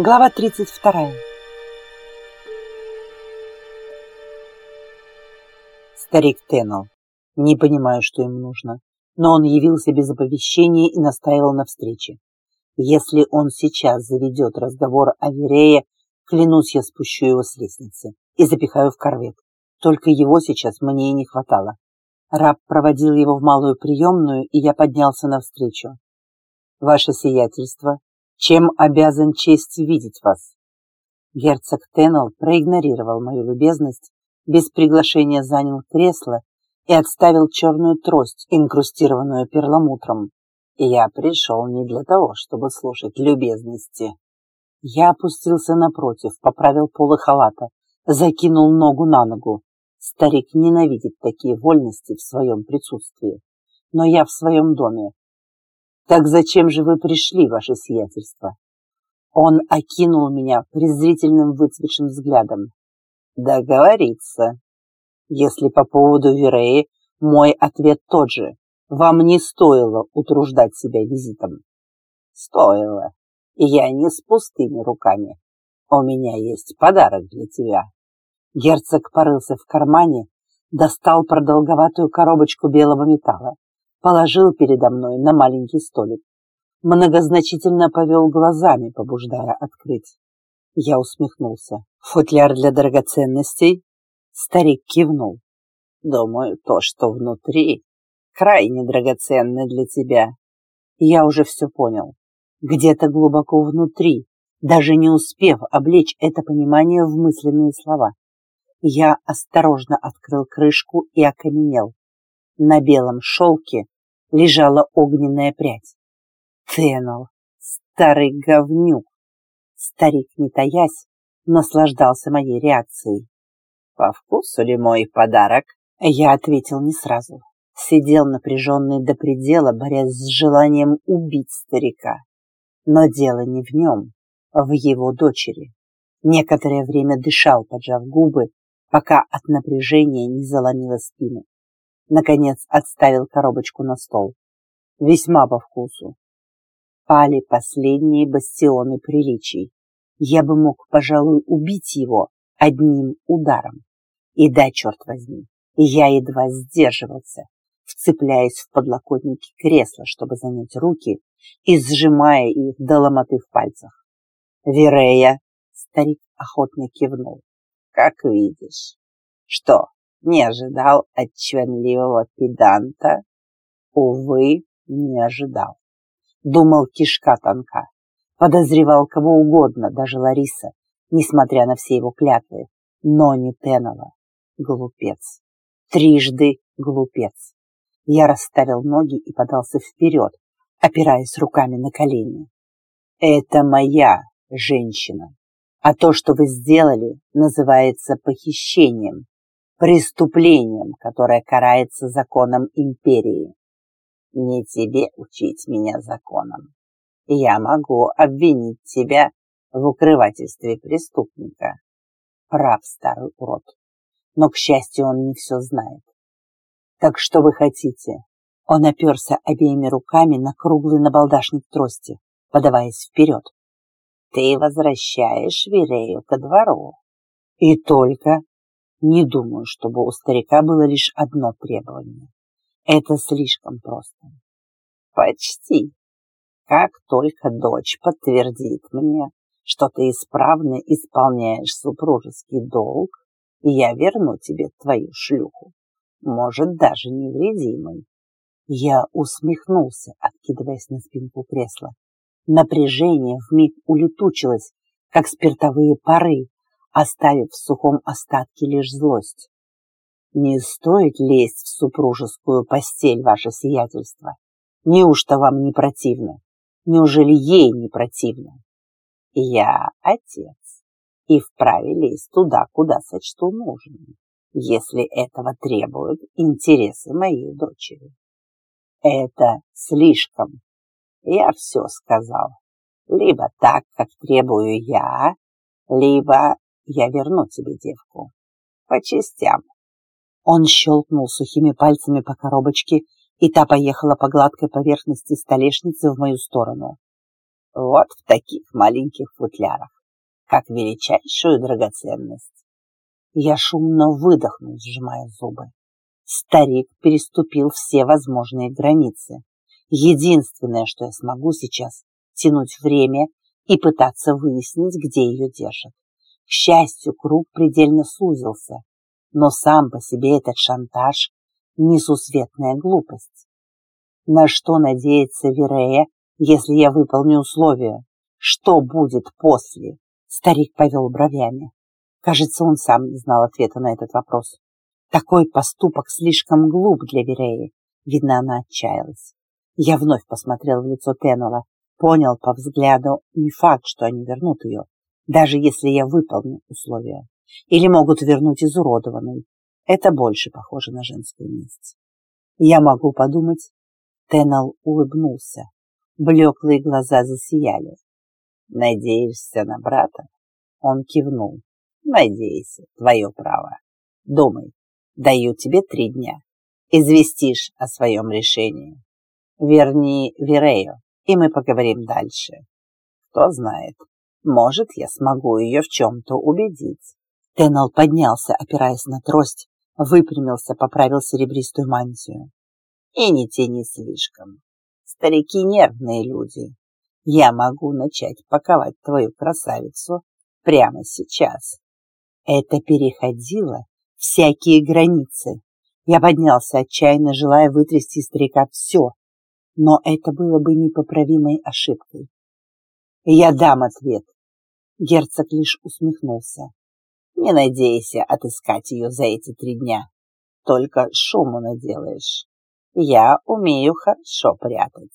Глава 32. Старик Теннел. Не понимаю, что ему нужно, но он явился без оповещения и настаивал на встрече. Если он сейчас заведет разговор о Верее, клянусь, я спущу его с лестницы и запихаю в корвет. Только его сейчас мне и не хватало. Раб проводил его в малую приемную, и я поднялся навстречу. «Ваше сиятельство, чем обязан честь видеть вас?» Герцог Теннел проигнорировал мою любезность, без приглашения занял кресло и отставил черную трость, инкрустированную перламутром. И я пришел не для того, чтобы слушать любезности. Я опустился напротив, поправил полы халата, закинул ногу на ногу. Старик ненавидит такие вольности в своем присутствии. Но я в своем доме, «Так зачем же вы пришли, ваше сиятельство?» Он окинул меня презрительным выцветшим взглядом. «Договориться. Если по поводу Вереи, мой ответ тот же. Вам не стоило утруждать себя визитом». «Стоило. И я не с пустыми руками. У меня есть подарок для тебя». Герцог порылся в кармане, достал продолговатую коробочку белого металла положил передо мной на маленький столик. Многозначительно повел глазами, побуждая открыть. Я усмехнулся. Футляр для драгоценностей? Старик кивнул. Думаю, то, что внутри, крайне драгоценно для тебя. Я уже все понял. Где-то глубоко внутри, даже не успев облечь это понимание в мысленные слова. Я осторожно открыл крышку и окаменел. На белом шелке лежала огненная прядь. Теннел, старый говнюк. Старик, не таясь, наслаждался моей реакцией. «По вкусу ли мой подарок?» Я ответил не сразу. Сидел напряженный до предела, борясь с желанием убить старика. Но дело не в нем, в его дочери. Некоторое время дышал, поджав губы, пока от напряжения не заломило спину. Наконец отставил коробочку на стол. Весьма по вкусу. Пали последние бастионы приличий. Я бы мог, пожалуй, убить его одним ударом. И да, черт возьми, я едва сдерживался, вцепляясь в подлокотники кресла, чтобы занять руки и сжимая их до ломоты в пальцах. «Верея!» — старик охотно кивнул. «Как видишь. Что, не ожидал от чванливого педанта. Увы, не ожидал. Думал, кишка тонка. Подозревал кого угодно, даже Лариса, несмотря на все его клятвы. Но не Тенова. Глупец. Трижды глупец. Я расставил ноги и подался вперед, опираясь руками на колени. Это моя женщина. А то, что вы сделали, называется похищением преступлением, которое карается законом империи. Не тебе учить меня законам. Я могу обвинить тебя в укрывательстве преступника. Прав старый урод. Но, к счастью, он не все знает. Так что вы хотите? Он оперся обеими руками на круглый набалдашник трости, подаваясь вперед. Ты возвращаешь Верею ко двору. И только не думаю, чтобы у старика было лишь одно требование. Это слишком просто. Почти. Как только дочь подтвердит мне, что ты исправно исполняешь супружеский долг, я верну тебе твою шлюху, может, даже невредимой. Я усмехнулся, откидываясь на спинку кресла. Напряжение вмиг улетучилось, как спиртовые пары, оставив в сухом остатке лишь злость. Не стоит лезть в супружескую постель, ваше сиятельство. Неужто вам не противно? Неужели ей не противно? Я отец и вправе лезть туда, куда сочту нужным, если этого требуют интересы моей дочери. Это слишком. Я все сказал. Либо так, как требую я, либо я верну тебе девку. По частям. Он щелкнул сухими пальцами по коробочке, и та поехала по гладкой поверхности столешницы в мою сторону. Вот в таких маленьких футлярах, как величайшую драгоценность. Я шумно выдохнул, сжимая зубы. Старик переступил все возможные границы. Единственное, что я смогу сейчас, тянуть время и пытаться выяснить, где ее держат. К счастью, круг предельно сузился, но сам по себе этот шантаж – несусветная глупость. На что надеется Верея, если я выполню условия? Что будет после? Старик повел бровями. Кажется, он сам не знал ответа на этот вопрос. Такой поступок слишком глуп для Вереи. Видно, она отчаялась. Я вновь посмотрел в лицо Теннелла, понял по взгляду не факт, что они вернут ее, даже если я выполню условия. Или могут вернуть изуродованной. Это больше похоже на женскую месть. Я могу подумать. Теннел улыбнулся. Блеклые глаза засияли. Надеешься на брата? Он кивнул. Надейся, твое право. Думай, даю тебе три дня. Известишь о своем решении. Верни Вирею, и мы поговорим дальше. Кто знает, может, я смогу ее в чем-то убедить. Теннел поднялся, опираясь на трость, выпрямился, поправил серебристую мантию. И не тяни слишком. Старики нервные люди. Я могу начать паковать твою красавицу прямо сейчас. Это переходило всякие границы. Я поднялся, отчаянно желая вытрясти старика все, но это было бы непоправимой ошибкой. Я дам ответ. Герцог лишь усмехнулся. Не надейся отыскать ее за эти три дня. Только шуму наделаешь. Я умею хорошо прятать.